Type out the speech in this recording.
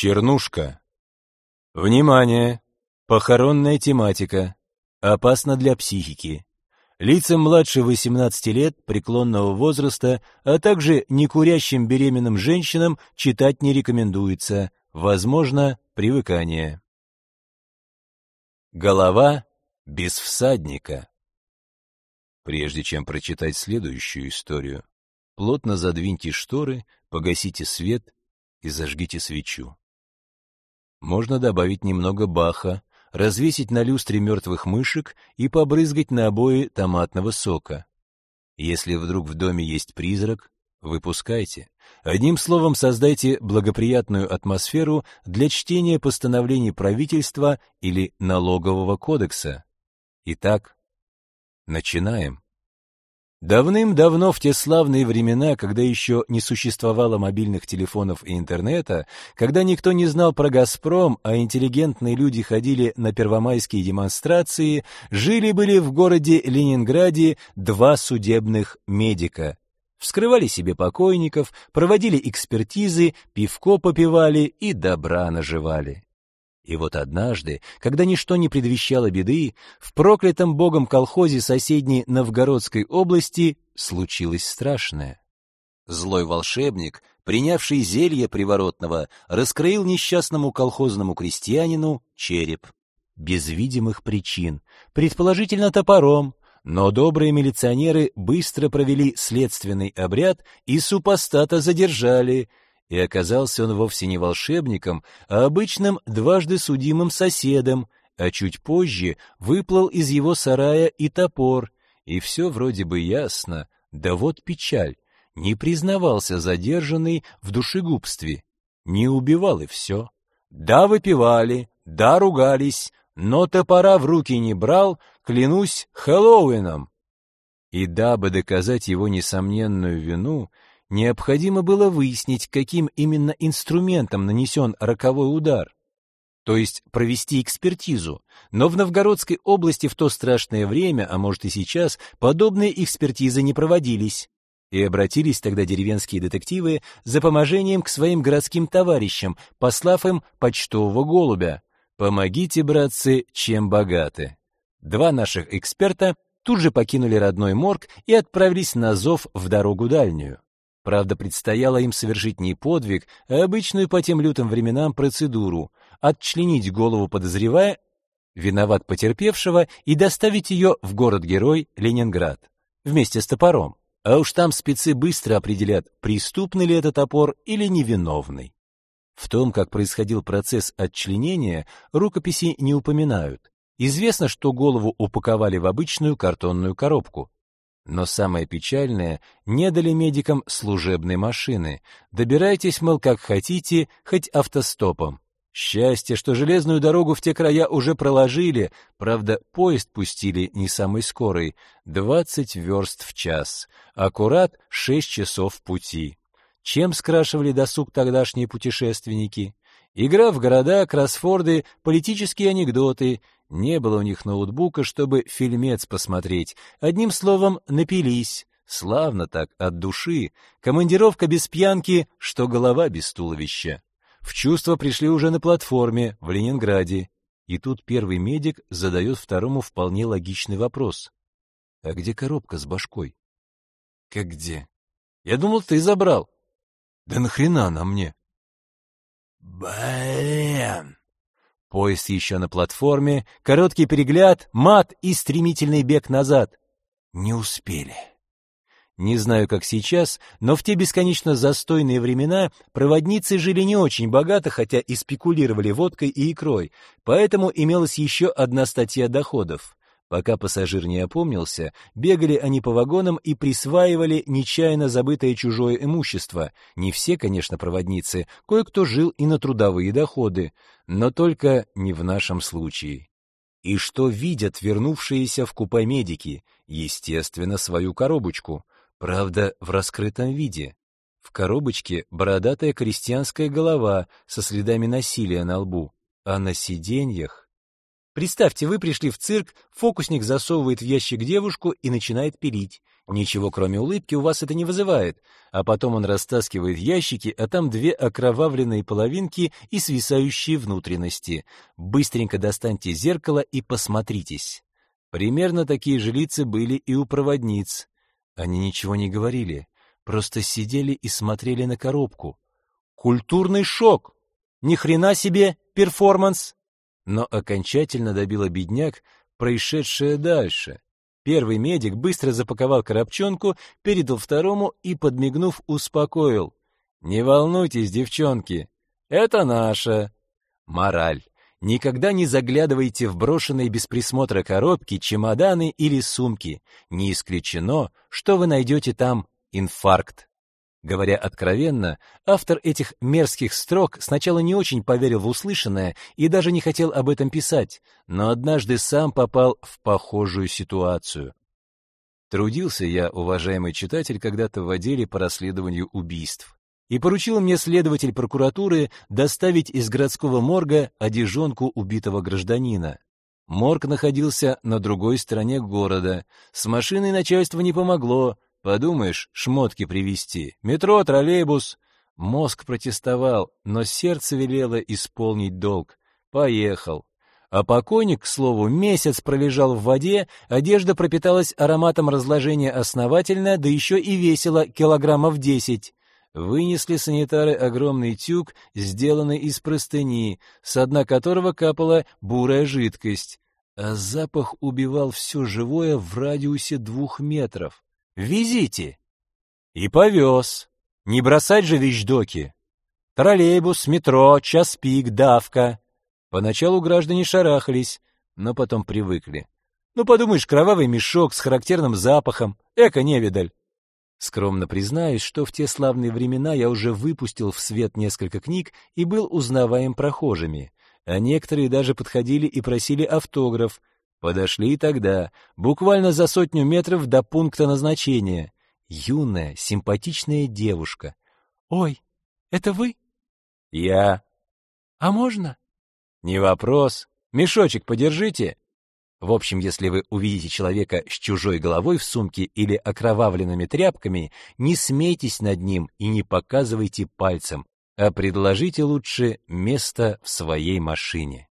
Чернушка. Внимание! Похоронная тематика. Опасно для психики. Лицам младше 18 лет преклонного возраста, а также некурящим беременным женщинам читать не рекомендуется. Возможно, привыкание. Голова без всадника. Прежде чем прочитать следующую историю, плотно задвиньте шторы, погасите свет и зажгите свечу. Можно добавить немного баха, развесить на люстре мертвых мышек и побрызгать на обои томатного сока. Если вдруг в доме есть призрак, выпускайте. Одним словом, создайте благоприятную атмосферу для чтения постановлений правительства или налогового кодекса. Итак, начинаем. Давным-давно, в те славные времена, когда еще не существовало мобильных телефонов и интернета, когда никто не знал про «Газпром», а интеллигентные люди ходили на первомайские демонстрации, жили-были в городе Ленинграде два судебных медика. Вскрывали себе покойников, проводили экспертизы, пивко попивали и добра наживали. И вот однажды, когда ничто не предвещало беды, в проклятом богом колхозе соседней Новгородской области случилось страшное. Злой волшебник, принявший зелье приворотного, раскроил несчастному колхозному крестьянину череп. Без видимых причин, предположительно топором, но добрые милиционеры быстро провели следственный обряд и супостата задержали — и оказался он вовсе не волшебником, а обычным дважды судимым соседом, а чуть позже выплыл из его сарая и топор, и все вроде бы ясно, да вот печаль, не признавался задержанный в душегубстве, не убивал и все. Да, выпивали, да, ругались, но топора в руки не брал, клянусь Хэллоуином. И дабы доказать его несомненную вину, необходимо было выяснить, каким именно инструментом нанесен роковой удар, то есть провести экспертизу. Но в Новгородской области в то страшное время, а может и сейчас, подобные экспертизы не проводились. И обратились тогда деревенские детективы за поможением к своим городским товарищам, послав им почтового голубя. «Помогите, братцы, чем богаты». Два наших эксперта тут же покинули родной морг и отправились на зов в дорогу дальнюю. Правда, предстояло им совершить не подвиг, а обычную по тем лютым временам процедуру — отчленить голову подозревая, виноват потерпевшего, и доставить ее в город-герой Ленинград вместе с топором. А уж там спецы быстро определят, преступный ли это топор или невиновный. В том, как происходил процесс отчленения, рукописи не упоминают. Известно, что голову упаковали в обычную картонную коробку. Но самое печальное, не дали медикам служебной машины. Добирайтесь, мол, как хотите, хоть автостопом. Счастье, что железную дорогу в те края уже проложили, правда, поезд пустили не самый скорый, 20 верст в час, аккурат 6 часов пути. Чем скрашивали досуг тогдашние путешественники? Игра в города, кроссфорды, политические анекдоты, не было у них ноутбука, чтобы фильмец посмотреть. Одним словом, напились. Славно так, от души. Командировка без пьянки, что голова без туловища. В чувство пришли уже на платформе, в Ленинграде. И тут первый медик задает второму вполне логичный вопрос. «А где коробка с башкой?» «Как где?» «Я думал, ты забрал». «Да нахрена она мне?» «Блин!» Поезд еще на платформе, короткий перегляд, мат и стремительный бег назад. Не успели. Не знаю, как сейчас, но в те бесконечно застойные времена проводницы жили не очень богато, хотя и спекулировали водкой и икрой, поэтому имелась еще одна статья доходов. Пока пассажир не опомнился, бегали они по вагонам и присваивали нечаянно забытое чужое имущество. Не все, конечно, проводницы, кое-кто жил и на трудовые доходы, но только не в нашем случае. И что видят вернувшиеся в купе медики? Естественно, свою коробочку. Правда, в раскрытом виде. В коробочке бородатая крестьянская голова со следами насилия на лбу, а на сиденьях Представьте, вы пришли в цирк, фокусник засовывает в ящик девушку и начинает пилить. Ничего, кроме улыбки, у вас это не вызывает. А потом он растаскивает ящики, а там две окровавленные половинки и свисающие внутренности. Быстренько достаньте зеркало и посмотритесь. Примерно такие же лица были и у проводниц. Они ничего не говорили, просто сидели и смотрели на коробку. Культурный шок! Ни хрена себе перформанс! Но окончательно добила бедняк происшедшее дальше. Первый медик быстро запаковал коробчонку, передал второму и, подмигнув, успокоил. «Не волнуйтесь, девчонки, это наша». Мораль. Никогда не заглядывайте в брошенные без присмотра коробки, чемоданы или сумки. Не исключено, что вы найдете там инфаркт. Говоря откровенно, автор этих мерзких строк сначала не очень поверил в услышанное и даже не хотел об этом писать, но однажды сам попал в похожую ситуацию. Трудился я, уважаемый читатель, когда-то в отделе по расследованию убийств. И поручил мне следователь прокуратуры доставить из городского морга одежонку убитого гражданина. Морг находился на другой стороне города. С машиной начальство не помогло, Подумаешь, шмотки привезти. Метро, троллейбус. Мозг протестовал, но сердце велело исполнить долг. Поехал. А покойник, к слову, месяц пролежал в воде, одежда пропиталась ароматом разложения основательно, да еще и весила килограммов десять. Вынесли санитары огромный тюк, сделанный из простыни, с дна которого капала бурая жидкость. А запах убивал все живое в радиусе двух метров. Везите. И повез. Не бросать же вещдоки. Троллейбус, метро, час пик, давка. Поначалу граждане шарахались, но потом привыкли. Ну, подумаешь, кровавый мешок с характерным запахом. Эко-невидаль. Скромно признаюсь, что в те славные времена я уже выпустил в свет несколько книг и был узнаваем прохожими, а некоторые даже подходили и просили автограф, Подошли тогда, буквально за сотню метров до пункта назначения. Юная, симпатичная девушка. «Ой, это вы?» «Я». «А можно?» «Не вопрос. Мешочек подержите». В общем, если вы увидите человека с чужой головой в сумке или окровавленными тряпками, не смейтесь над ним и не показывайте пальцем, а предложите лучше место в своей машине.